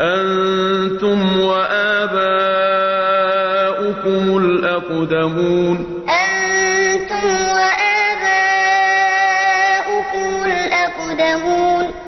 أنتم وآباؤكم الأقدمون. أنتم وآباؤكم الأقدمون.